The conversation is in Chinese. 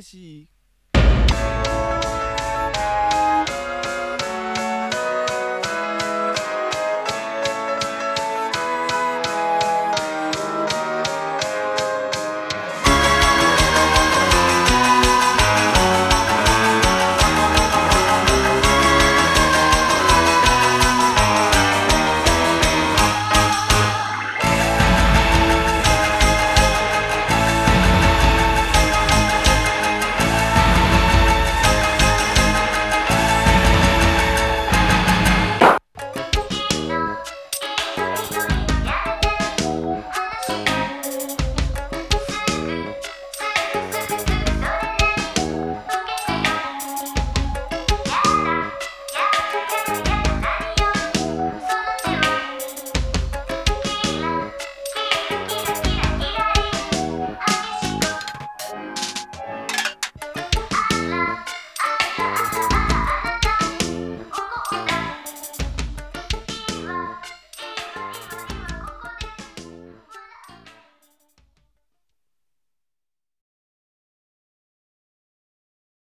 是